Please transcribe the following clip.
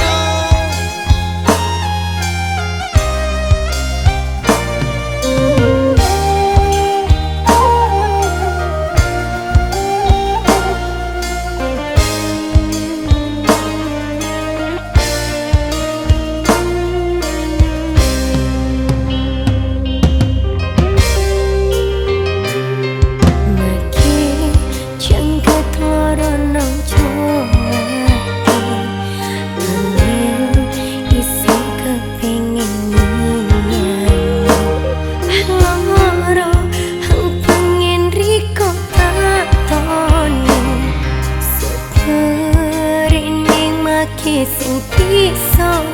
Música sin ti soy.